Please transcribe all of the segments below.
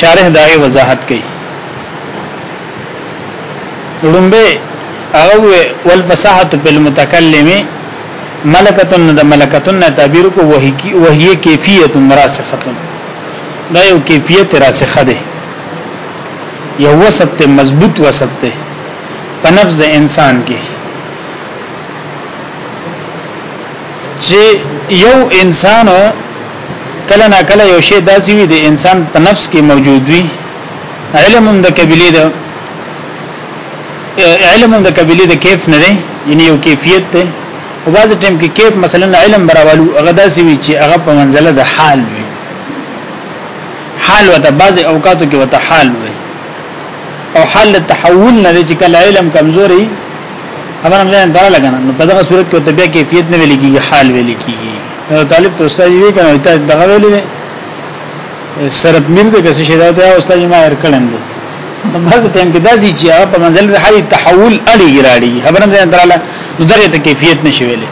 شارح دا یې وضاحت کوي لومبه هغه والفصاحه بالمتکلم ملکتن د ملکتن تعبیر کو وحی کی وحی کیفیت راسخه دا یو کیفیت راسخه ده یو وسط مضبوط وسط ده په نفس انسان کې چې یو انسان کله نا کله یو شی داسې وي د انسان په نفس کې موجود وي علم هم د قبيله ده علم هم د قبيله ده کیف نه دی یعنی یو کیفیت ده او بعض ټیم کې کیف مثلا علم براولو هغه داسې وي چې هغه په منزله د حال وي حال وته بعض اوقاتو کې وته حال وي او حال تحول نه چې کله علم کمزوري خبر هم ځان دره لګنه نو په دغه صورت کې ته بیا کیفیت نه ویل کیږي حال ویل کیږي طالب ته استاد یې کنه ته دغه ویل دي سرب مل د کسي شدا ته استاد ما هر کړم دي نو بعض ټیم کې داسي چې هغه په منزل د حالي تحول اړي ګراړي خبر هم ځان دره نو دغه ته کیفیت نشي ویلې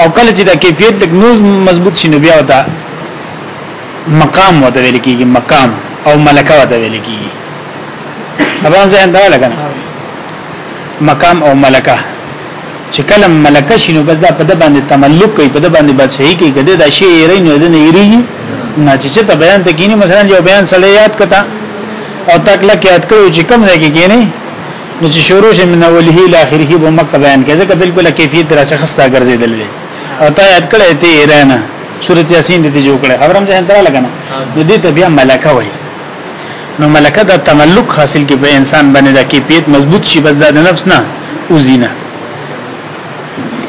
او کله چې دا کیفیت لک نوز مضبوط شي نو بیا وتا مقام وته ویل کیږي مقام او ملکه وته ویل کیږي ابان ځان دا لګنه مقام او ملکه چې کله ملکه شینو بس دا په د باندې تملک کوي په د باندې بادشاہي کوي کده دا شی یې رینو د نه یری نه چې ته بیان ته کینی مثلا یو بیان سره یاد کته او تکله کې یاد کړو چې کم ځای کې کینی نو چې شروع شي من اوله اله اخره به مکه بیان کوي ځکه بالکل کیفیت درسه خستا ګرځیدل او تا یاد کړه ته یې رانه سورۃ یاسین دې جوړ کړه خبرم ځان تر لګنه نو دې ته بیا ملکه وایي نو ملکه د تملک حاصل کې په انسان باندې د کیفیت مضبوط شي بس دا د نفس نه وزینه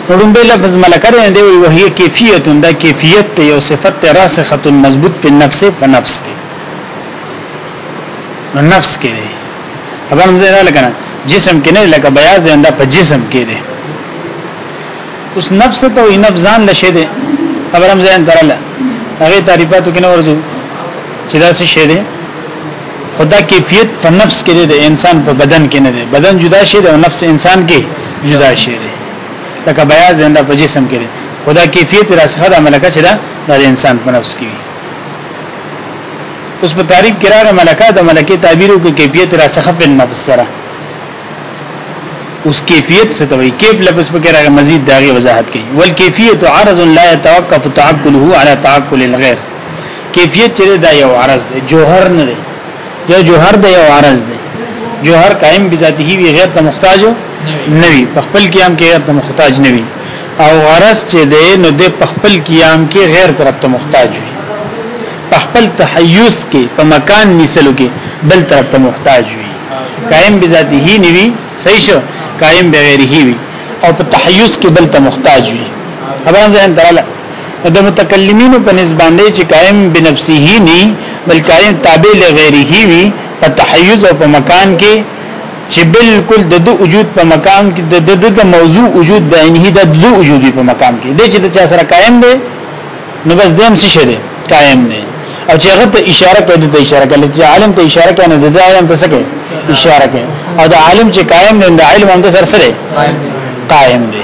نورم به لفظ ملکه نه دی وی وهي کیفیت دا کیفیت ته یو صفت راسخه مضبوط په نفس په نفس کې نو نفس کې دی خبر مې نه لګنه جسم کې نه لکه بیاض دی دا په جسم کې دی اوس نفس ته وی نفس ځان لشه دی خبر مې نه درله هغه تعریفاتو کې نه ورځو چې دا څه شی دی خدا کیفیت په نفس کې دی انسان په بدن کې نه دی بدن جدا شی دی او نفس انسان کې جدا شی دی لکه بیا زنده په جسم کې دی خدا کیفیت راسخه د ملکه چې دا د انسان په نفس کې وي اوس په تاریخ کې راغله ملکه د ملکه تعبیرو کې کیفیت راسخه په نفس سره اوس کیفیت څه توي کیف لفظ په کې راغله مزید داغي وضاحت کوي ول کیفیت عرض لا يتوقف تعقله على تعقل الغير کیفیت چې دا یو عرض دی جوهر نه دی یو جوهر دی یو عرض دی جوهر قائم بذاته وی غیر ته محتاج نه وي په خپل قیام کې غیر ته محتاج نه وي او عرض چې دی نو د په خپل قیام کې غیر طرف ته محتاج وي په خپل تحیز کې په مکان نیسلو کې بل طرف ته محتاج وي قائم بذاته نه وي صحیح شو قائم بغیره وي او په تحیز کې بل ته محتاج وي خبرم ځین تراله د متکلمینو په نسبت باندې چې قائم بنفسه ني بل قائم تابع لغیره وي په تحیز او په مکان کې چې بالکل د دو وجود په مقام کې د د د موضوع وجود د عینه د دو وجودي په مقام کې د چې د چا سره قائم دی نو بس دیم څه شه دی قائم دی او چې هغه ته اشاره کوي د اشاره کوي چې عالم ته اشاره کوي نو د عالم ته څه کوي اشاره کوي او د عالم چې قائم دی د علم هم د سر سره قائم دی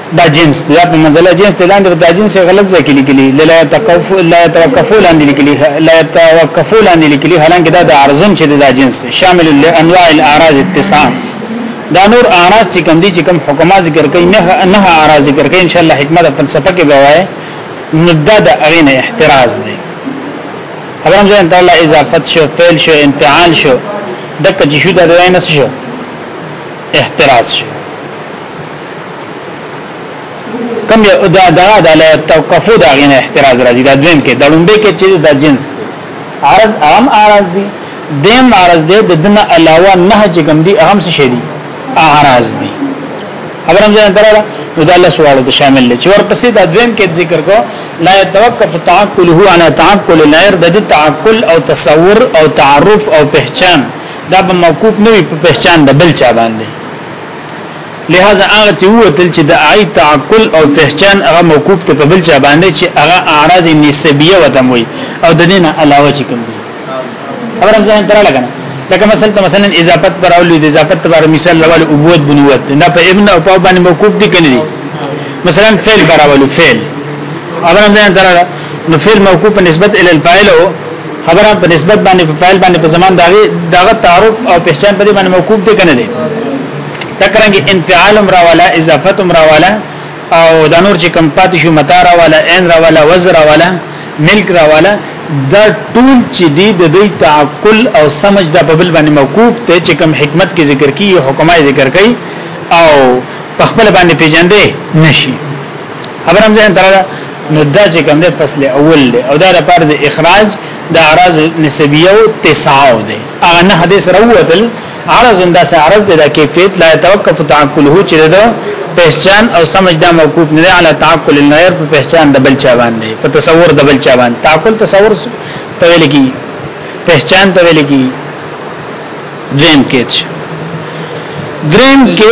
دا جنس دا په مزله جنس دی لاندې دا جنس غلط ځای کې لیکلي لا تقف لا توقفو لاندې لیکلي لا توقفو لاندې لیکلي حالانکه دا د ارزون چې دا جنس شامل لانواع الاعراض التسعه دا نور اعراض چې کوم دي چې کوم حکما ذکر کوي نه نه اعراض ذکر کوي ان شاء الله حکمت فلسفه کې بوای نو دا د اغین احتراز دی خبرم ځان ته الله اضافت شو فعل شو انفعال شو دک چې شو دا دوی نه شو احتراز شو کوم دا دا د توقفو دا غینه احتراز راځي دا دویم کې دړمبه کې چې دا جنس دی عرض عام عرض دی دیم عرض دی د دنه علاوه نه چې کوم دی اهم څه شي دی عرض دی خبرم ځان دراله نو دا الله سوالو ته شامل دی چې ورپسې دا دویم کې ذکر کو لا يتوقف تعقله على تعقل الغير د تعقل او تصور او تعرف او پہچان دا به موقوف نه وي په پہچان د بل چا باندې لہذا هغه چې وتل چې د آی تعقل او پہچان هغه موقوف ته په بل چا باندې چې هغه اعراض نسبیه وتم وي او د دینه علاوه چې کوم دي خبره ځان تر لګنه لکه مثلا ته مثلا اضافت پر اولو د اضافت پر مثال لول عبود بنوت نه په ابن او په باندې موقوف دي کني مثلا فعل پر اولو فعل خبره ځان تر نو فعل موقوف نسبت ال الفاعل او خبره په نسبت باندې په فاعل باندې په زمان داغه داغه تعارف او پہچان په دې باندې موقوف دي کنه دي تکرنګ انفعال امر ولا اضافت امر ولا او د نور چې کم پاتې شو متار ولا ان را ولا وزر ولا ملک را ولا دا ټول چې دی د دې تعقل او سمج د ببل باندې موقوف ته چې کم حکمت کې ذکر کی حکمای ذکر کړي او په خپل باندې پیجندې نشي خبرم ځین تر نو دا چې کوم د فصل اول دی او دا لپاره د اخراج د اعراض نسبیه او تسعو دی هغه نه حدیث راوتل عرض انده سه عرض ده کیفیت لا توقف تعقله چې ده پہچان او سمجھ دا موقوف نه علی تعقل الغیر په پہچان د بل چا باندې په تصور د بل چا باندې تعقل تصور ته ویل کی پہچان ته ویل کی دریم کېچ دریم کې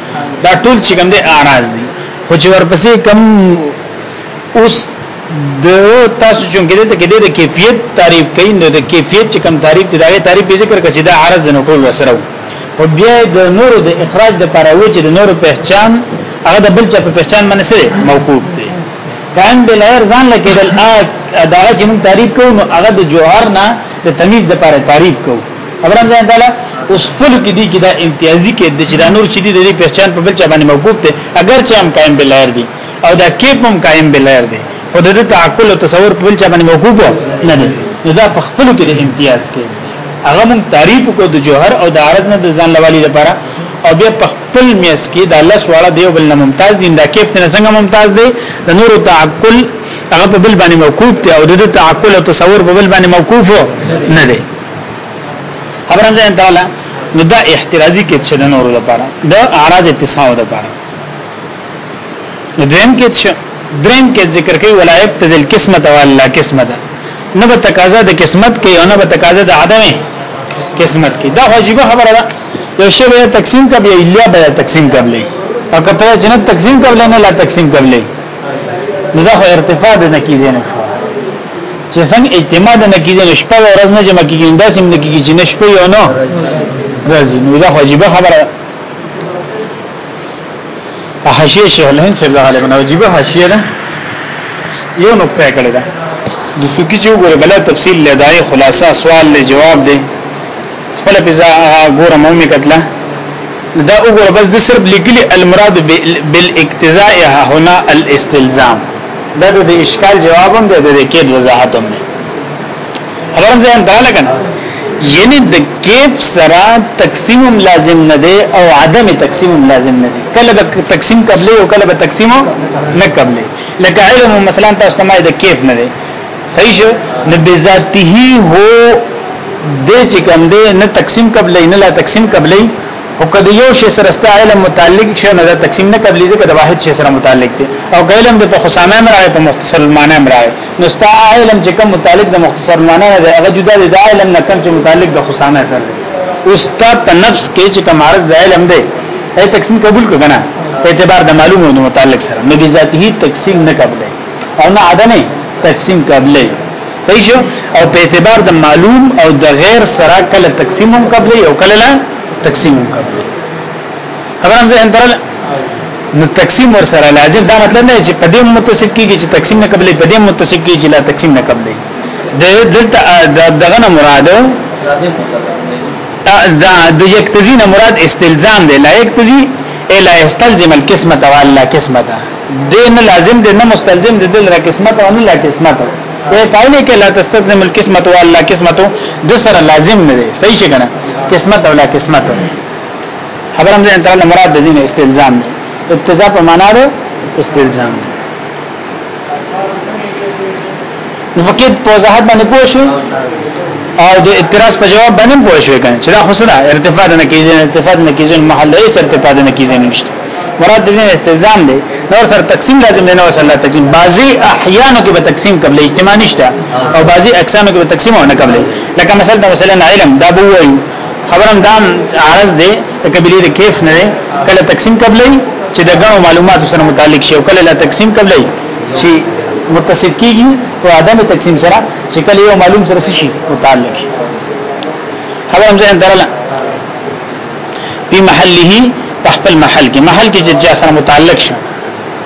دا ټول چې کوم دي اعراض دي خو چې ورپسې کم اوس د تاسو چې کېده ته کېده د کیفیت تعریف کین د کیفیت چې کم تعریف دی دا تعریف به ذکر کړي دا عرض نه ټول وسره او بیا د نورو د اخراج د لپاره و چې د نورو پہچان هغه د بل چا په پہچان باندې سره موقوف دی کان بل غیر ځان لکېدل دا چې موږ تعریف کوو نو هغه د جوهر نه د تمیز د لپاره تعریف کوو خبرم ځان داله اوس خپل کې دي کې دا امتیازي کې د جلا نور چې دي د پہچان په بل چا باندې موقوف دي اگر چې هم قائم بلار دي او دا کې هم قائم بلار دي خود د تعقل او تصور په بل چا باندې موقوف نه دي نو دا په خپل کې د امتیاز کې هغه مون تعریف کو د جوهر او د عرض نه د ځان لوالي لپاره او بیا په خپل میس کې د لس واړه دیو بل نه ممتاز دي دا کې په څنګه ممتاز دي د نور تعقل هغه په بل باندې موقوف دي او د تعقل او تصور په بل باندې موقوف نه دي خبرم ځان دراله نو دا احترازي کې چې نور لپاره د اعراض اتصاو لپاره نو دویم کې چې دریم کې ذکر کوي ولایت تزل قسمت او الله قسمت نه به تقاضا د قسمت کې او نه به تقاضا د عدم قسمت کې دا واجبہ خبره ده یو شی به تقسیم کبلی الا به تقسیم کبلی او کته جنت تقسیم کبلی نه لا تقسیم کبلی نو دا خو ارتفاع د نکیزه نه شو چې څنګه اجتماع د نکیزه نشپه ورځ نه جمع کیږي دا سم نکیږي چې نشپه یو نو راځي نو دا خو عجیب خبره حاشیه شیخ الهند صاحب غالبا عجیب حاشیه ده یو نقطه کړی ده د سوکی چې وګوره بل تفصیل لدای خلاصہ سوال له جواب دی خپل پیزا ګورم مې کتله دا وګوره بس د صرف لګلی المراد بالاقتضاء هنا الاستلزام دا د اشکال جواب هم دی د کېد وضاحت هم دی خبرم ځان دا لګنه یعنی د کیف سره تقسیم لازم نه دی او عدم تقسیم لازم نه دی کله به تقسیم قبلې او کله به تقسیم نه قبلې لکه علم مثلا تاسو ته ما د کیف نه دی صحیح شو نو بذاته هو د چې کوم دی نه تقسیم قبلې نه لا تقسیم قبلې او کله یو شی سره ست علم متعلق شي نو دا تقسیم نه قبلې ځکه د واحد شی سره متعلق دی او علم د خصامه مرای په مختصر معنی مرای نو ست علم چې کوم متعلق د مختصر معنی نه دی هغه جدا دی د علم نه کوم چې متعلق د خصامه سره دی او ست په نفس کې چې کوم عرض د علم دی ای تقسیم قبول کړه اعتبار د معلومه متعلق سره نو بذاته تقسیم نه قبلې او نه عدم تقسیم قبلې صحیح شو او په اعتبار د معلوم او د غیر سره کله تقسیم هم قبلې او کله لا تقسیم هم قبلې خبرم زه اندرل نو تقسیم ور سره لازم دا مطلب نه چې په دې متصف کیږي چې تقسیم نه قبلې په دې متصف کیږي چې لا تقسیم نه قبلې د دلته دغه نه مراد لازم دا د یک تزین مراد استلزام دی لا یک تزی الا استلزم القسمه والا قسمه دې نه لازم دې نه مستلزم دې دل را قسمت او نه لا قسمت دې پایلې کې لا تستلزم القسمت او لا قسمت د سره لازم نه دي صحیح څنګه قسمت او لا قسمت خبرم دې انتر مراد دې نه استلزام دی اقتضا په معنا ده استلزام دی نو پکې په وضاحت باندې پوه شو او د اعتراض په جواب باندې پوه شو کنه چې دا خو سره ارتفاع نه کیږي ارتفاع نه کیږي محل یې ارتفاع نه کیږي نشته مراد دې استلزام دی نور سره تقسیم لازم نه نو سره تقسیم بعضی احیانو کې به تقسیم قبل اجتماع نشته او بعضی اقسامو کې به تقسیم نه قبل لکه مثلا مثلا علم دا بو وایو خبرم دام عرض دی کبیره د کیف نه کله تقسیم قبل چې د غنو معلومات سره متعلق شي او کله لا تقسیم قبل چې متصل کیږي او عدم تقسیم سره چې کله یو معلوم سره شي متعلق شي خبرم ځین درل په محله په خپل محل کې محل کې چې جا سره متعلق شي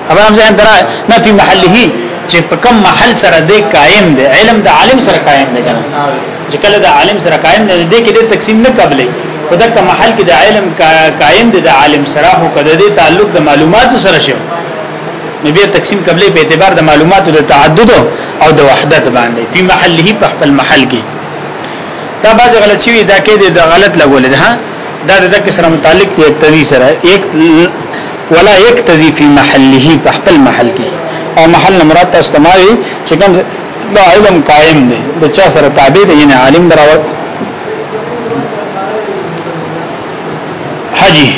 خبر هم ځان درا نه په محله چې په کوم محل سره د قائم دی علم د عالم سره قائم دی کنه چې کله د عالم سره قائم دی د کې د تقسیم نه قبلې په دغه محل کې د علم قائم دی د عالم سره هو کده د تعلق د معلوماتو سره شي نو بیا تقسیم قبلې په اعتبار د معلوماتو د تعدد او د وحدت باندې په محله په خپل محل کې دا باز غلط شوی دا کې د غلط لګول ده دا د تک سره متعلق دی تزي سره یک ولا یک تزي فی محله په خپل محل کې او محل مراد تاسو تماري چې کوم دا علم قائم دی د چا سره تابع دی یعنی عالم برابر حجی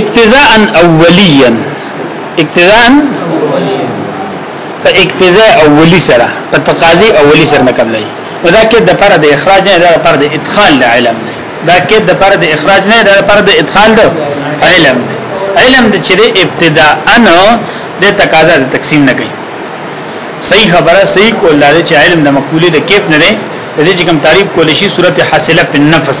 اقتضاء اولیاً اقتداء په اقتضاء اولی سره په تقاضی اولی سره نه قبلای دا کې د پر د اخراج نه د پر د ادخال د علم نه دا کې د پر د اخراج نه د پر د ادخال د علم نه علم د چې ابتداء ان د تقاضا د تقسیم نه کوي صحیح خبره صحیح کول لاره چې علم د مقوله د کیف نه دی د دې کوم تعریف کول شي صورت حاصله په نفس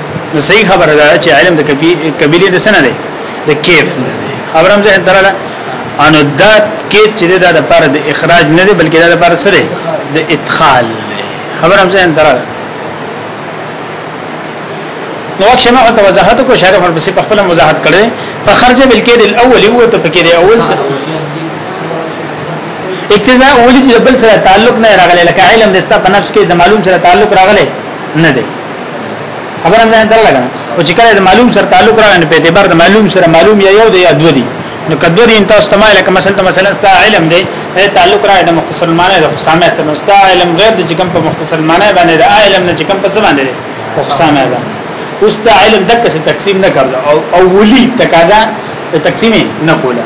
نو صحیح خبره ده چې علم د کبیره د سنه ده د کیف خبرم زه دراله انو دا کیف چې دا د پر د اخراج نه ده بلکې دا د پر سره د ادخال خبرم زه دراله نو وخت شمه ته وضاحت کو شارح پر پسې په خپل وضاحت کړي په خرج بلکې د اول هو ته پکې دی اول سره اقتضاء اولی چې بل سره تعلق نه راغلی لکه علم دستا په نفس کې د معلوم سره تعلق راغلی نه دی خبره ځان تر لګا او چې کله معلوم سره تعلق راغلی په اعتبار د معلوم سره معلوم یا یو دی یا دوه دی نو کدور ان تاسو ته مالک مثلا مثلا ستا علم دی دا تعلق را د مختصر معنی د حسام است نو ستا علم غیر د کوم په مختصر معنی باندې د علم نه کوم په زمانه دی په حسام ده اوس دا علم دک څه تقسیم نه کړل او اولی تقاضا د تقسیم نه کوله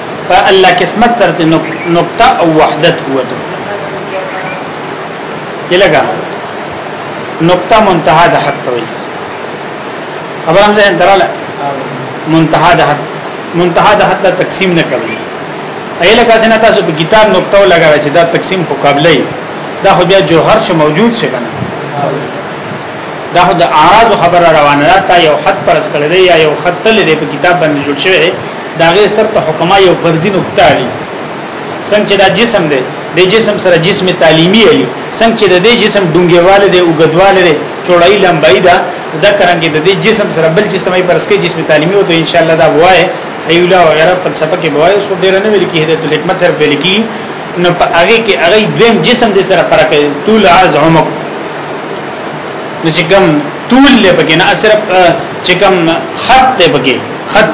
په الله قسمت سره د نقطه او وحدت قوت یلګه نقطه منتها د حق توي خبر هم ځین دراله منتها د حق منتها د حق تقسیم نه کوي ایله کاسه نه تاسو په کتاب نقطه لګاوی چې دا تقسیم خو قابلې دا خو بیا جوهر شه موجود شه کنه دا خو د اعراض خبره روانه ده تا یو خط پر اسکل دی یا یو خط تل دی په کتاب باندې جوړ شوی دا غي سر ته حکما یو فرضي نقطه علي څنګه دا جسم دی د جسم سره جسم تعلیمی علي څنګه د دې جسم ډونګیواله دی او غدواله دی چوړای لمبای دا د کرانګي د دې جسم سره بل جسم یې پرسکه جسم تعلیمی او ته ان شاء الله دا وای ایولا او غیره فلسفه کې وای اوس ډیر نه ویل کې هدایت الحکمت سره ویل کې نو په هغه کې هغه دویم جسم دې سره فرق دی طول عرض عمق نو چې کوم طول له بګنه صرف چې کوم خط له بګي خط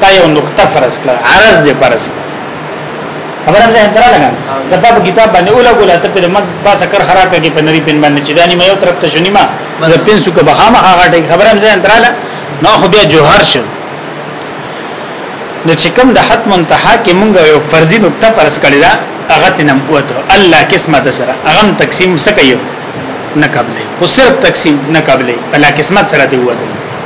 تا یو نقطه فرض کړه عرض دې فرض خبره مې درا لګا دا په کتاب باندې اوله ګوله ته په مز پاسه کر خراب کې په نری پن باندې چې دانی مې یو طرف ته شونی ما د پن سو کې بخامه هغه ټی خبره مې درا لګا نو خو بیا جوهر شو نو چې کوم د حد منتها کې مونږ یو فرضي نقطه فرض کړی دا هغه تنم قوته الله قسمت سره هغه تقسیم سکه یو نه قبلې خو صرف تقسیم نه قبلې بلا قسمت سره دی وته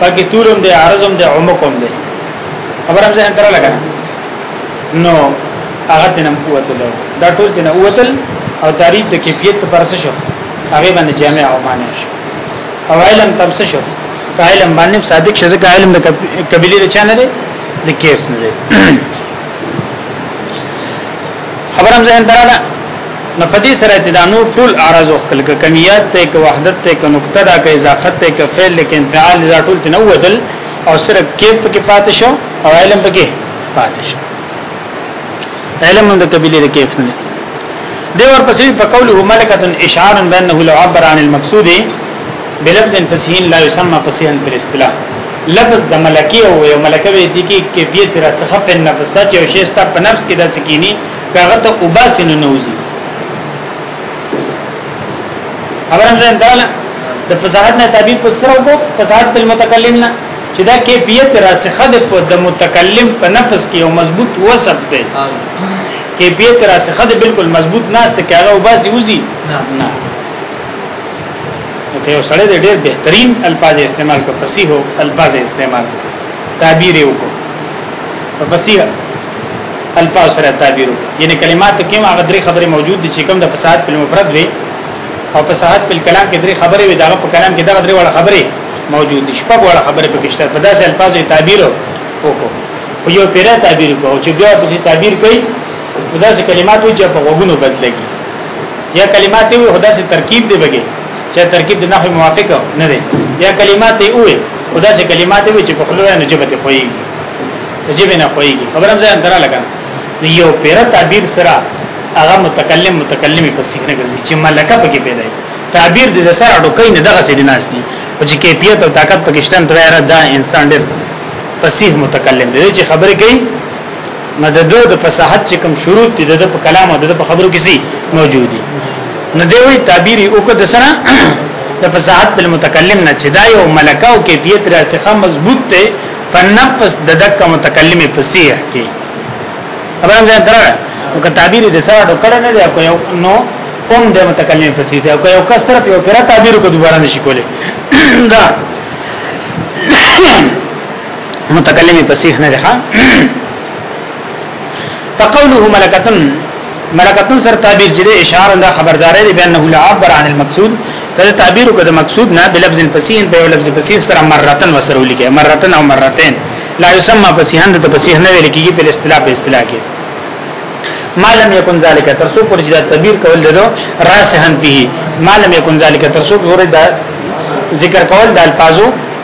پکې تورم دی عرضم دی عمقم دی خبر هم ځان تر لګا نو هغه تنم قوتل دا ټول تنه قوتل او تعریف د کیفیت په پرسه شو هغه باندې جامع او معنی شو او علم تم څه شو علم باندې صادق شزه کا علم د قبيله د چانه دی د کیف نه دی خبرم ځان تراله نو په دې سره ته دا نور ټول اعراض او خپل کمیات ته کې وحدت ته کې نقطه دا کې اضافت ته کې فعل کې انفعال دا ټول ته نو ودل او صرف کې په کې پاتې شو او علم په کې پاتې شو علم د قبيله د کیف نه دی ور پسې په قوله ملکه اشعار بانه لو عبر عن المقصود بلفظ فسحین لا يسمى فسحا في الاصطلاح لفظ د ملکی او یو ملکه به دي کې کیفیت را څخه په نفس ته چې شیستا په نفس کې د سکینی کاغه ته وباسي نه نوځي خبرم ځان داله د فصاحت نه تعبیر په سره کو فصاحت په متکلم نه چې دا کیفیت راسخه ده په د متکلم په نفس کې او مضبوط وسب ده کیفیت راسخه ده بالکل مضبوط نه است کاغه وباسي وځي نه نه اوکه سره ډېر بهترین الفاظ استعمال کو فصیح الفاظ استعمال کو تعبیر یو کو په فصیح الفاظ سره تعبیر یعنی کلمات کې هغه درې خبرې موجود دي چې کوم د فساد په مفرد وي او فساد په کلام کې درې خبرې وي دا په کلام کې دا درې وړه خبرې موجود دي شپږ وړه خبرې په کېشته په داسې الفاظ تعبیر وکړو خو یو پیره تعبیر کو چې بیا پسې تعبیر کوي دا سه کلمات وي چې په غوګونو بدلږي یا کلمات وي خدا سه ترکیب دی بګي چې ترکیب د نحو موافق نه دی یا کلمات یې وې او داسې کلمات وې چې په خلوه نه جبت خوې جبه نه خوې خبرم ځان درا لګا نو یو پیر تعبیر سره هغه متکلم متکلمي په سینه ګرځي چې ملکه پکې پیدا تعبیر د سر اډو کین دغه سې دیناستي او چې کیفیت او طاقت پاکستان تر دا انسان ډېر فصیح متکلم دی چې خبرې کوي نه د دوه د فصاحت چې کوم شروط دي د په کلام او د په خبرو کې سي موجود دي نه دی وی تعبیر او کده سره د فصاحت په متکلم نه چې دا یو ملکه او کیفیت راسخه مضبوط ته په نفس د دک متکلم فصیح کې ابراهیم ځان درا او که تعبیر د سره د کړه نه دی کو یو نو کوم د متکلم فصیح دی او که یو کس طرف یو پر تعبیر کو دوباره نشي کولی دا متکلم فصیح نه ښه فقوله ملکتن ملکتن سر تعبیر چې اشاره دا خبردارې دی بانه العبر عن المقصود کله تعبیر کده مقصود نه بلفظ فصیح په لفظ فصیح سره مرتن وسره لیکه مرتن او مرتين لا يسمى فصیحا د فصیح نه ویل کیږي په اصطلاح په اصطلاح کې معلم یکن ذالک ترسو پر جدا تعبیر کول دلو راسهن به معلم یکن ذالک ترسو پر ذکر کول د الفاظو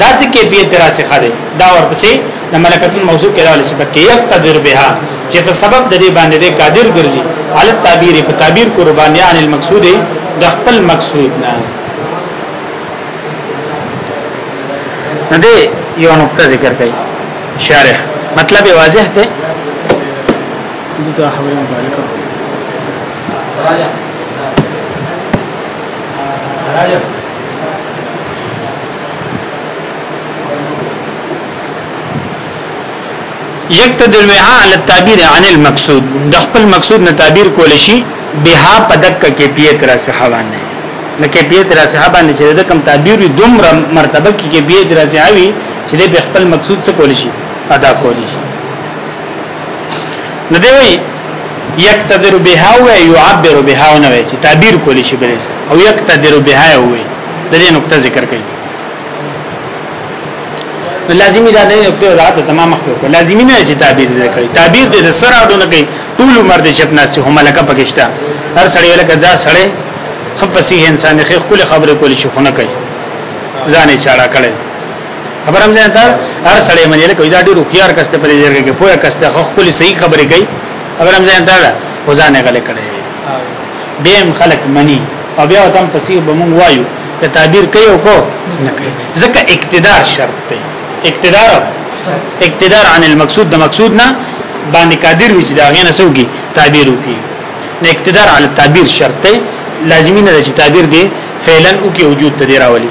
داسې کیفیت دراسه خاله دا ورپسې د ملکت موضوع کې راول صفت کې یقتدر بها چې په سبب د دې باندې قادر ګرځي علی تعبیر په تعبیر قربانیا عن المقصود د خپل مقصود نه نه دی یو نقطه ذکر کړي شارح مطلب واضح دی دغه خبره مبارکه راځه راځه یقتد الوعاء على التعبير عن المقصود د خپل مقصود نه تعبیر کول شي بها پدک کیفیت را صحابانه نه کیفیت را صحابانه چې د کوم تعبیر دومره مرتبه کې کیفیت را صحابي چې د خپل مقصود څخه کول شي ادا کول شي نو دی وی یقتدر بها و یعبر بها نه وی چې تعبیر کولی شي بلې او یقتدر بها وی د دې نقطه ذکر کړي نو لازمی دا نه نقطه وضاحت تمام مخکې کو لازمی نه چې تعبیر دې کړي تعبیر دې سره اډونه کوي ټول عمر دې چپ ناس هم لکه پکشتا هر سړی لکه دا سړی خپسي انسان خې خپل خبره کولی شي خونه کوي ځانې چاړه کړي خبرم ځان ته هر سړی منی لکه دا ډیرو خيار کسته په دې ځای کې پوهه کسته خو خپل صحیح خبرې کوي خبرم ځان ته خو ځان نه غلې کړي دیم خلق منی او بیا تم پسې بمون وایو ته تعبیر کوي او کو نه کوي ځکه اقتدار شرط دی اقتدار اقتدار عن المقصود د مقصود نه باندې قادر وي چې دا غینه سوګي تعبیر وکي نه اقتدار علی التعبیر شرط دی لازمی نه چې تعبیر دی فعلا او کې وجود ته دی راولي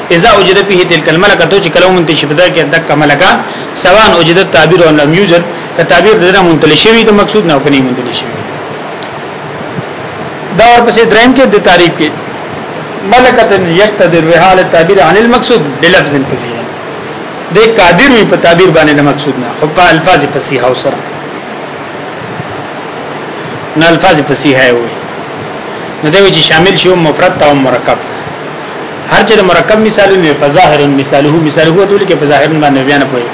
اذا وجد فيه تلك الملکه تو چې کله مونږ ته شپدا کې دک ملکه سواء وجد التعبير او لم يوجد که تعبیر دغه منتل شوی د مقصود نه کني منتل شوی دا ورپسې دریم کې د تعریف کې ملکه یقتدر وحال التعبير عن المقصود بلفظ فصيح د قادر وی په تعبیر باندې د مقصود نه خو په الفاظ فصیح او سره نه الفاظ فصیح وي نو دوی چې شامل شي مفرد او مرکب هر چې مرکب مثالونه په ظاهر مثاله مثاله هو ټول کې په ظاهر باندې بیان کوي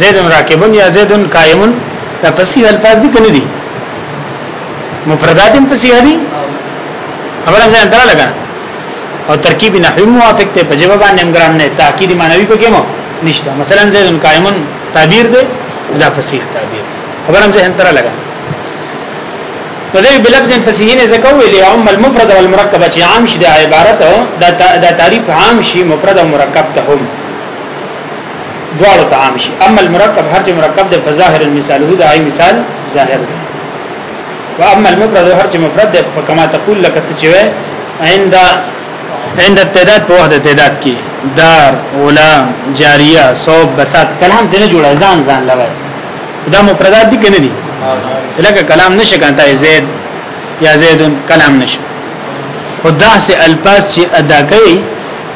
زید راکبن یا زید قائمن دا فصیح الفاظ دي کنه دي مفردات هم فصیح دي خبره ځان درا لگا او ترکیب نحوی موافق ته په جواب باندې امګران نه تاکید معنوي په کې مو نشته مثلا زید قائمن تعبیر دی دا فصیح تعبیر خبره ځان درا لگا نو دې بلفظ په صحیح نه زکو ویلې عام المفرد والمرکب چې عام شي د عبارت د تعریف عام شي مفرد او مرکب ته هم دواړو ته عام شي اما المرکب هر چې مرکب د فظاهر المثال هو د عین مثال ظاهر دی واما المفرد هر چې مفرد د کما تقول لك تجوي عند عند التعداد په وحده تعداد کې دار غلام جاریه صوب بسات کلام دنه جوړه ځان ځان لوي دا مفردات دي کنه دي لکه کلام نشه کانته زید یا زید کلام نشه او دا سه الفاظ چې ادا کوي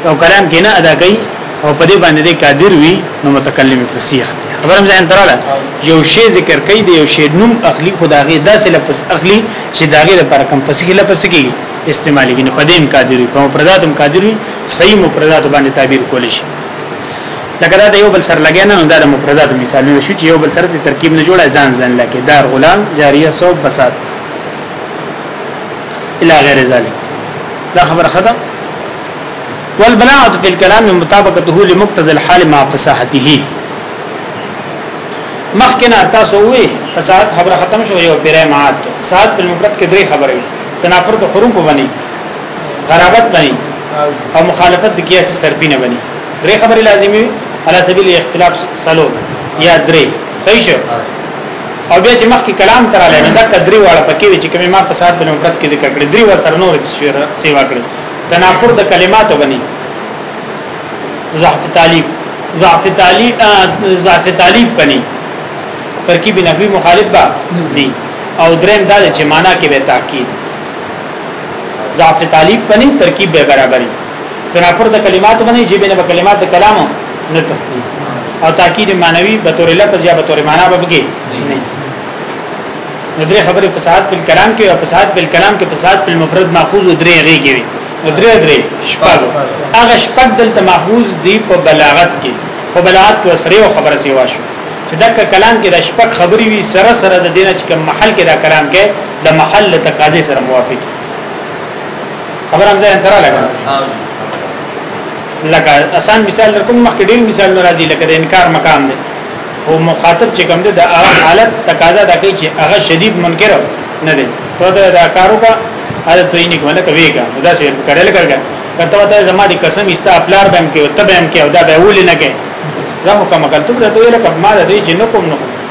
او کلام کې نه ادا کوي او په دې باندې قادر وي نو متکلم فصیح خبرم ځان تراله یو شی ذکر کوي دی یو شی نوم اخلي خداغه داسې لفظ اخلي چې داغه لپاره کم فصیح لفظ کیږي استعمالي نه پدې امکان دی په مفردات امکان دی صحیح مفردات باندې تعبیر کول شي لکه دا د یو بل سره لګیا نه دا د مفردات مثالونه شو چې یو بل سره د ترکیب نه جوړه ځان ځان لکه دار غلام جاریه صوب بسات الى غیر ذلك دا خبر خدا والبلاغه فی الكلام مطابقته لمقتضى الحال مع فصاحته مخکنه تاسو وې فساد خبره ختم شو یو پیره مات فساد په مفرد کې درې خبرې تنافر د حروف باندې غرابت باندې او مخالفت د قیاس سرپینه باندې درې خبرې لازمي علي سبیل اختلاف سلو یا درې صحیح شو او بیا چې مخکې کلام تر علی دا کدري واړه پکې چې کومه ما فساد بن عمرت کې ذکر کړی درې وسره نور سیوا کړی تنافر د کلماتو غني ضعف تعلیب ضعف تعلیب ضعف تعلیب غني ترکیب نحوی مخالف با دی او دریم دا چې معنا کې به تاکید ضعف تعلیب غني ترکیب به برابرۍ تنافر د کلمات باندې جيبه نه کلمات د کلام نه تختی او تاکید معنوي به تور لفظ یا به تور معنا به بګي نه درې خبره فساد په کلام کې او فساد په کلام کې فساد په مفرد ماخوذ درې غيږي درې درې شپږ هغه شپږ دلته ماخوذ دی په بلاغت کې په بلاغت کې سره خبره سی واشو چې دا کلام کې د شپږ خبرې وي سره سره د دینه چې کوم محل کې دا کلام کې د محل تقاضې سره موافق خبر هم ځای تر لګا لکه آسان مثال لکم مخکې ډیر مثال ناراضي لکه د انکار مقام دی او مخاطب چې کوم دی د حالت تقاضا د کوي چې هغه شدید منکر نه دی ته دا کارو کا عادت وي نه کوله کوي کا دا څه کړل کړګا کته وته زما دي قسم استا خپلار بهم کې او تبهم کې او دا به ول نه کې زه حکم کړم ته ته لکه ما د دې جنکم نه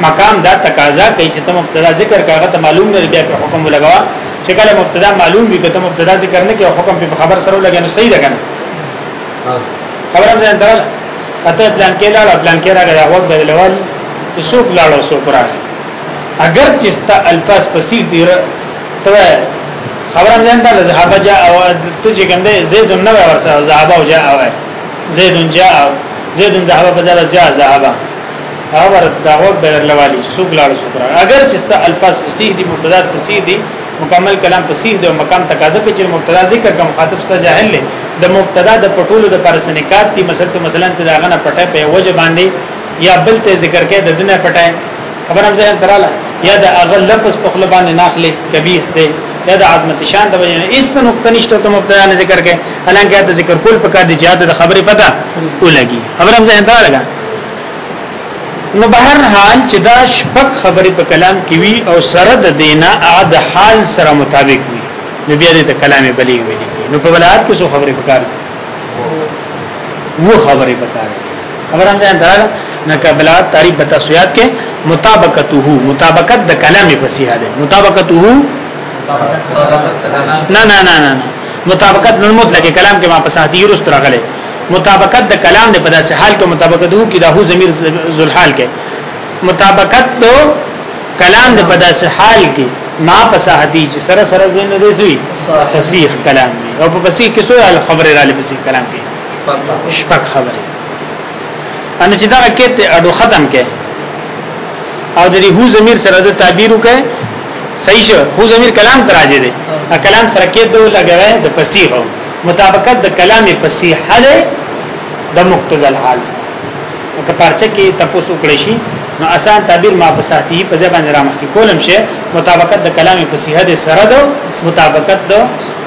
مقام دا تقاضا کوي چې ته مبتدا ذکر کاغه ته معلوم نه بیا حکم لګوا چې کله مبتدا معلوم وي کته مبتدا ذکر نه کوي حکم په خبر سره لګي نو صحیح ده کنه خبره ده درل اته پلان کې لاړ پلان کې راغی هغه بدلول څوک لاړ څوک راغی اگر چې ستا الفاظ پسیر دی ته خبره ده درل ذهب جاء او ته چې ګنده زید نو ورسره ذهب او جاء زید جاء زید ذهب بدل جاء ذهب خبر داغو بدل والی چې څوک لاړ شو کرا اگر چې ست الفاظ فصیح دي مبتدا فصیح دي مکمل کلام فصیح دي او مقام تقاضا کوي چې مبتدا ذکر کوم خاطب ست جاهل دی د مبتدا د پټولو د پر سنکات دي مثلا ته مثلا ته داغه نه پټه په وجه باندې یا بل ته ذکر کوي د دنه پټه خبر هم ځان تراله یا د اغه لفظ په خپل باندې ناخله کبیر دی یا د عظمت شان د وجه نه اس نقطه نشته ته مبتدا نه ذکر کوي الانکه د ذکر کول په کار دي چې د خبرې پته ولګي خبر هم ځان تراله نو بهر حال چې دا شپږ خبرې په کلام کې وي او سره د دینا د حال سره مطابق وي نو بیا دې ته کلام بلی وي نو په بلاغت کې څو خبرې پکار دي وو خبرې پکار دي خبرم ځان درا نه کبلا تعریف بتا سویات کې مطابقته مطابقت د کلام په صحه ده مطابقته نه نه نه نه مطابقت نن مطلق کلام کې ما په صحه دي رست راغله مطابقت د کلام نه په داسې حال کې مطابقت وو کې دا هو ضمیر ذل حال کې مطابقت دو کلام د په داسې حال کې ما فصاحتي چې سره سره د نه دی فصیح کلام دی او په فصیح کې سو خبره را لې فصیح کلام کې شپږ خبره ان چې دا کې ته اډو ختم کې او د هو ضمیر سره د تعبیر وکړي صحیح شو هو ضمیر کلام تراجه دی کلام سره کې دوه لګوي د فصیح مطابقت د کلام فصیح ده د مقتضى الحال سره که پرچه کې تاسو کړی شي نو آسان تعبیر ما فساتی په ځای باندې رامخ کې کولم شي مطابقت د کلام فصیح ده سره ده مطابقت د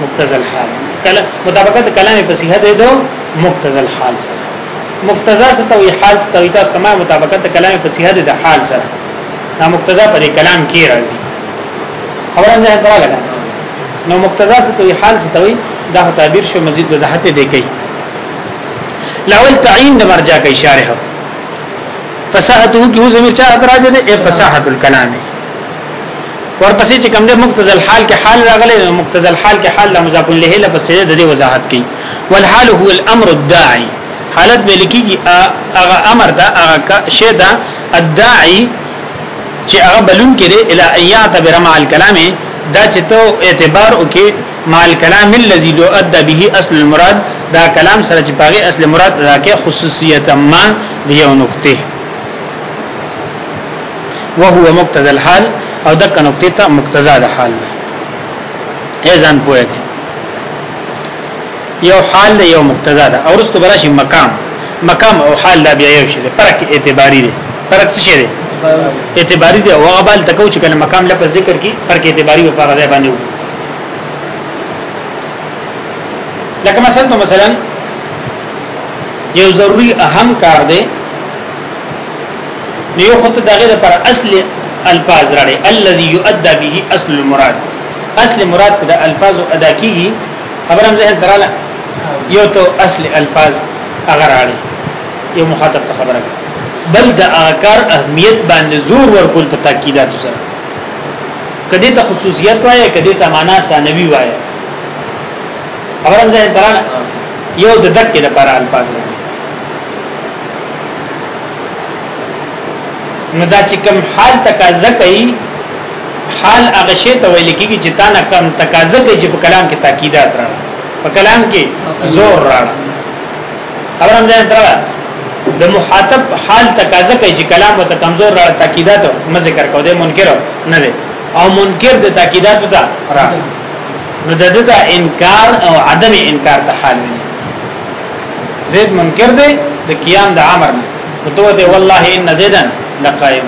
مقتضى الحال کله مطابقت د کلام فصیح ده د مقتضى الحال سره مقتضا ستوي حال ستوي تاسو تمام مطابقت د کلام فصیح ده د حال سره دا مقتضا پر کلام کې راځي خبره نه درا لګا نو مقتضا څه ته حال څه ته دا تعبیر شو مزید وضاحت دی کوي لاول تعین د مرجع کوي شارح فصاحته کې هو زمير چا راځي د فصاحت الكلام ورپسې چې کوم د مقتضا الحال کې حال راغلی نو مقتضا الحال کې حال لا مضاف له له پسې د دې وضاحت کوي والحال هو الامر الداعي حالت ملکی کی هغه امر دا هغه شی دا الداعي چې هغه بلون کې دی الا ایات برمع الكلام دا چې ته اعتبار وکې مع الكلام الذي لو ادى به اصل المراد دا کلام سره چې پاغه اصل مراد راکې خصوصیت ما دی یو نقطه وهو مقتضى الحال او دغه نقطه ته مقتضا د حال دی ځان پوهه یو حال دی یو مقتضا ده او رستو براشي مقام مقام او حال لا بیا یو شی دی فرق اعتباری دی فرق څه شی دی اعتباری دی او غبال تکو چې کله مقام لپس ذکر کی فرق اعتباری او فرق دی باندې وو لکه مثلا په مثلا یو ضروری اهم کار دی یو خط دغه پر اصل الفاظ راړي الذي يؤدى به اصل المراد اصل مراد د الفاظ ادا کیږي خبر هم ذهن دراله یو ته اصل الفاظ اگر اړي یو مخاطب ته خبره بل د اکار اهمیت باندې زور ورکول په تاکیدات سره کدی ته خصوصیت وایي کدی ته معنا ثانوي وایي خبر هم ذهن دراله یو د دک د پر الفاظ نه نو دا چې کوم حال تقاضا کوي حال هغه شی ته ویل کیږي چې تا نه کم تقاضا کوي چې په کلام کې تاکیدات راړه په کلام کې زور راړه خبرم ځای تر د مخاطب حال تقاضا کوي چې کلام او کمزور راړه تاکیدات نه ذکر کو دي منکر نه دي او منکر د تاکیدات ته راړه نو د دې انکار او عدم انکار ته حال وي زید منکر دی د قیام د امر نه تو ته والله ان زیدن لقائم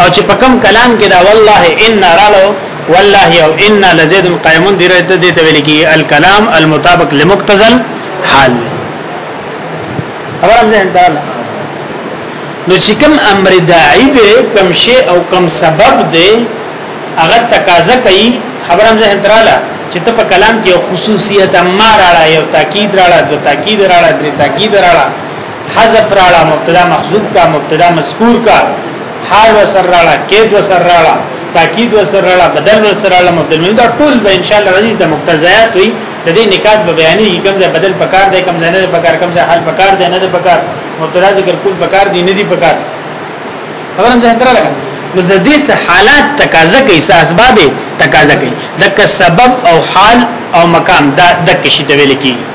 او چې په کوم کلام کې دا والله ان رالو والله او ان لزيد قائم دي رد دي ته ویل کی الکلام المطابق لمقتزل حال خبرم زه انتال نو چې کوم امر داعی دی کوم شی او کوم سبب دی هغه تقاضا کوي خبرم زه انتال چې ته په کلام کې خصوصیت ما راړه یو تاکید راړه دو تاکید راړه درې تاکید راړه حذف راړه مبتدا محذوب کا مبتدا مذکور کا حال وسر راړه کید وسر راړه تاکید وسر راړه بدل وسر راړه مبدل دا ټول به ان شاء الله راځي د مقتضیات وي د دې نکات به بیانې کوم ځای بدل پکار دی کوم ځای نه پکار کوم ځای حال پکار دی نه پکار مبتدا ذکر کول پکار دی نه دی پکار خبرم ځان تر لګا نو د دې حالات تقاضا کوي اسباب تقاضا کوي د سبب او حال او مقام دا د کشي ته ویل کیږي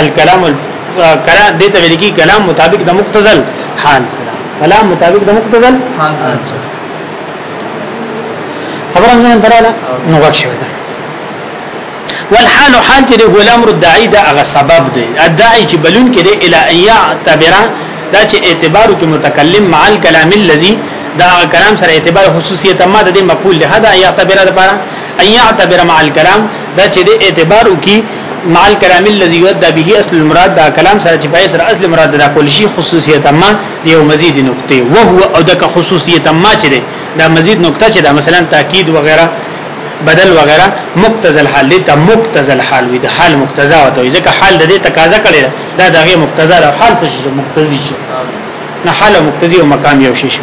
الکلام کلام دې ته ویل کی کلام مطابق د مقتضل حال سره کلام مطابق د مقتضل حال سره خبره نه دراله نو غوښه ده والحال حال چې هو الامر الداعي دا هغه سبب دی الداعي چې بلون کې دی الا ايا تبرا دا چې اعتبار کې متکلم مع الكلام الذي دا کلام سره اعتبار خصوصیت ما د دې مقبول له دا ايا تبرا لپاره ان يعتبر مع الكلام دا چې د اعتبار وکي مع الكلام الذي يؤدى به اصل المراد دا کلام سره چې پای سره اصل مراد دا کول شي خصوصیت ما یو مزید نقطه وهو او دغه خصوصیت ما چې دا مزید نقطه چې دا مثلا تاکید وغیرہ بدل وغیرہ مقتضى الحال دې ته مقتضى الحال وي د حال مقتضا وته ځکه حال د دې تقاضا کړي دا دغه مقتضا د حال څه شي مقتضي شي نه حال مقتضي او مقام یو شي شي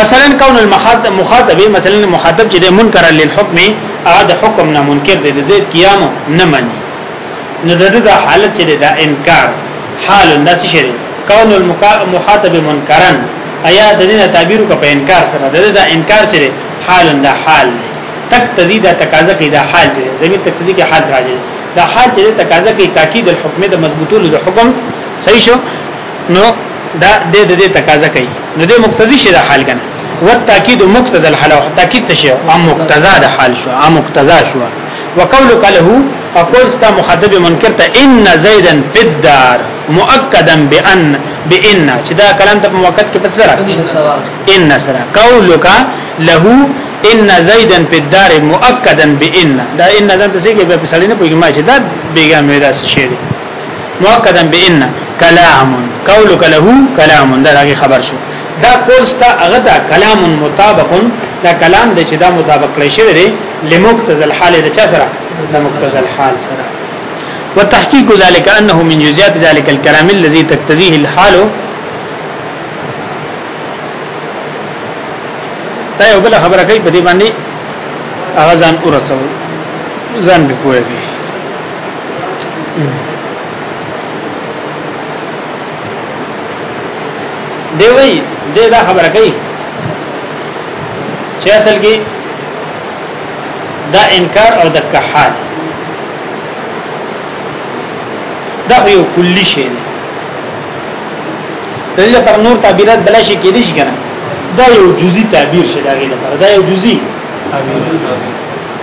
مثلا کون المخاطب مخاطب مثلا مخاطب چې د منکر للحکم هغه د حکم نه منکر دی د زید قیام نه مني نو د حالت چې د انکار حال انداز شي کون المخاطب منکرا ایا د دې تعبیر کو په انکار سره د دې انکار چې حال دا حال دی تک تزيد تقاضا کوي دا حال چې زمي تک تزيد کې حال راځي دا حال چې تقاضا کوي تاکید الحکم د مضبوطولو د حکم صحیح شو نو دا د دې تقاضا کوي نو د مقتضی شي د حال کنه والتاکید مقتضى الحال او تاکید څه شي او مقتضا د حال شو او مقتضا شو وقولك له اقول استا مخاطب منکر ته ان زیدا فی الدار مؤکدا بان بان چې دا کلام ته موقت کې پس سره ان سره قولك له ان زیدا فی الدار مؤکدا بان دا ان زیدا څه کې په سړی نه پوهیږي ما چې دا بیګا مې دا څه شي مؤکدا بان کلام قولک له کلام دا هغه خبر شو دا قول ستا هغه دا کلام مطابق دا کلام د چې دا مطابق کړی شوی دی لمقتضى الحال د چا سره د مقتضى الحال سره وتحقيق ذلك انه من جزئيات ذلك الكلام الذي تقتضيه الحال دا یو بل خبره کوي په دې باندې هغه ځان ورسول ځان به کوی دی وی دی دا خبره کوي چې اصل کې دا انکار او د کحال دا یو کلی شی دی دغه پر نور تعبیرات بلا شي کېدی شي کنه دا یو جزئی تعبیر شي دا غي لپاره دا یو جزئی تعبیر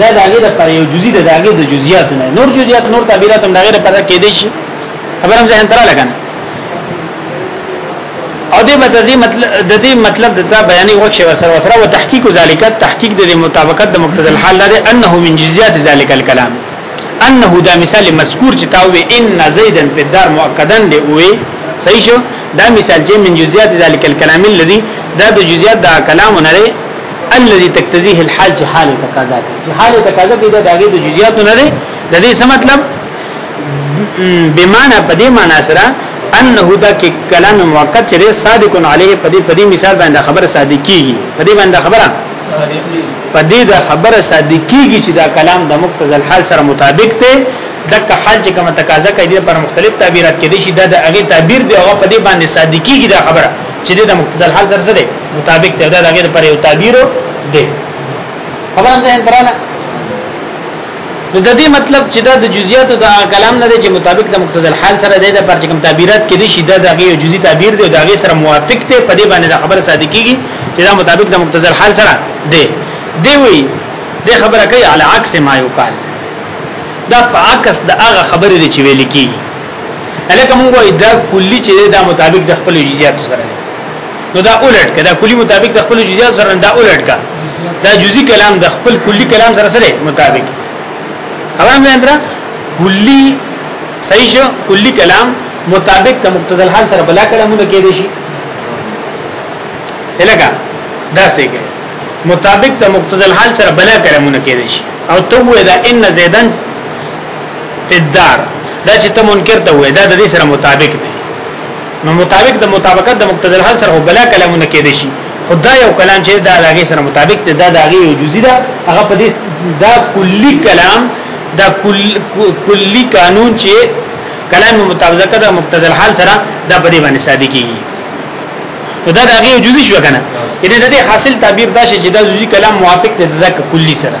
دا داګه د پر یو جزئی د داګه د جزئیات نه نور جزئیات نور تعبیرات هم داګه پر کې دي شي خبرم ځه انترا لګنه او دې مطلب دې مطلب د دې مطلب د تا بیانې وکړي ورسره ورسره او تحقیق ذالک تحقیق د مطابقت د مقتضى الحال لري انه من جزئیات ذالک الكلام انه دا مثال مذکور چې تا وې ان زیدن په دار مؤکدن دی وې صحیح شو دا مثال چې من جزئیات ذالک الكلام الذي دا د جزئیات د کلام نه الذي تقتضيه الحال چې حال تقاضا کوي چې حال تقاضا کوي دا دغه د جزئیات نه لري د دې څه مطلب بمانه په دې معنا سره انه دا کې کلام موقت چې صادق علیه په دې په دې مثال باندې خبره صادقي په دې باندې خبره په دې دا خبره صادقي چې دا کلام د مقتضى الحال سره مطابق دی دغه حال چې کوم تقاضا کوي پر مختلف تعبیرات کې دي چې دا د هغه تعبیر دی او په دې باندې صادقي دا خبره چې د مقتضا الحال سره سره مطابق دی دا هغه لپاره یو تعبیر دی خبره ځین تراله نو د دې مطلب چې دا د جزئیات د کلام نه دی چې مطابق د مقتضا الحال سره دی د پر کوم تعبیرات کې دي شیدا د هغه جزئی تعبیر دی او د هغه سره موافق دی په دې باندې د خبره صادق کیږي چې دا مطابق د مقتضا الحال سره دی دی وی د خبره کوي علی عکس ما یقال دا په عکس د هغه خبرې چې ویل کیږي الکه موږ وای دا کلی چې دا مطابق د خپل جزئیات سره نو دا اولټ کړه کلی مطابق د خپل جزئیات سره دا اولټ کړه دا جزئی کلام د خپل کلی کلام سره سره مطابق خبره مې اندرا کلی صحیح شو کلی کلام مطابق د مقتضى الحال سره بلا کلامونه کې دي شي الکه دا څنګه مطابق د مقتضى الحال سره بلا کلامونه کې دي شي او ته وې دا ان زیدن الدار دا چې ته منکر ته وې دا د دې سره مطابق دی نو مطابق د مطابقت د مقتضی الحال سره بلا کلامونه کې دي شي خدای یو کلام چې دا دغه سره مطابق دی دا دغه یو جزئی دا هغه په دې دا کلی کلام دا کل کلی قانون چې کلام مطابقت د مقتضی الحال سره دا په دې باندې ثابت کیږي نو دا دغه یو جزئی شو کنه کله د دې حاصل تعبیر دا شي چې دا جزئی کلام موافق دی د کلی سره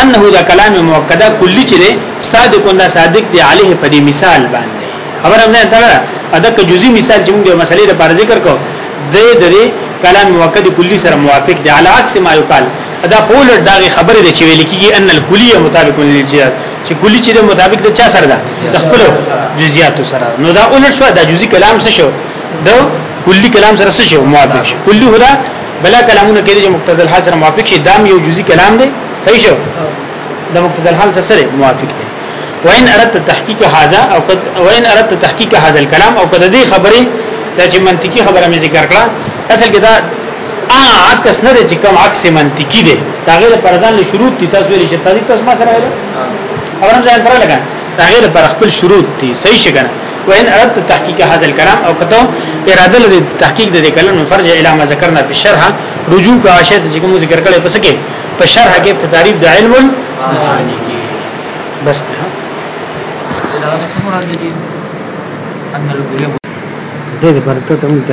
انه دا کلام موکده کلی چې ده صادق دا صادق دی علیه په دې مثال باندې خبر هم ځان تړه ادا که جزئی مثال چې موږ د مسلې لپاره ذکر کو د دې کلام موکده کلی سره موافق دی علی عکس ما یقال ادا قول دا خبره ده چې ویل کیږي ان الکلیه مطابق للجهاد چې کلی چې د مطابق د چا سره ده د خپل جزئیات سره نو دا اول شو دا جزئی کلام څه شو د کلی کلام سره څه شو موافق شو کلی هدا بلا کلامونه کې چې مقتضل حال سره موافق شي دام یو جزئی کلام دی صحیح شو د مقتضل حال سره موافق دی وان اردت تحقیق هذا او قد وان اردت تحقیق هذا الكلام او قد دې خبره دا چې منطقي خبره مې ذکر کړه اصل کې دا عکس نه دی چې کوم عکس منطقي دی دا غیر پر ځان له شروط دي تاسو ویل چې تاسو ما سره ویل خبرم ځان پر لګا دا غیر پر خپل شروط دي صحیح شګنه وان اردت تحقیق هذا الكلام او کته اراده لري تحقیق د دې کلام فرض اله ما ذکرنا په شرح رجوع کا شاید چې کوم ذکر کړي پس کې په شرح کې په تعریف د علم المعانی کې بس نه دا څه مراد دي ان الګلو د دې برته ته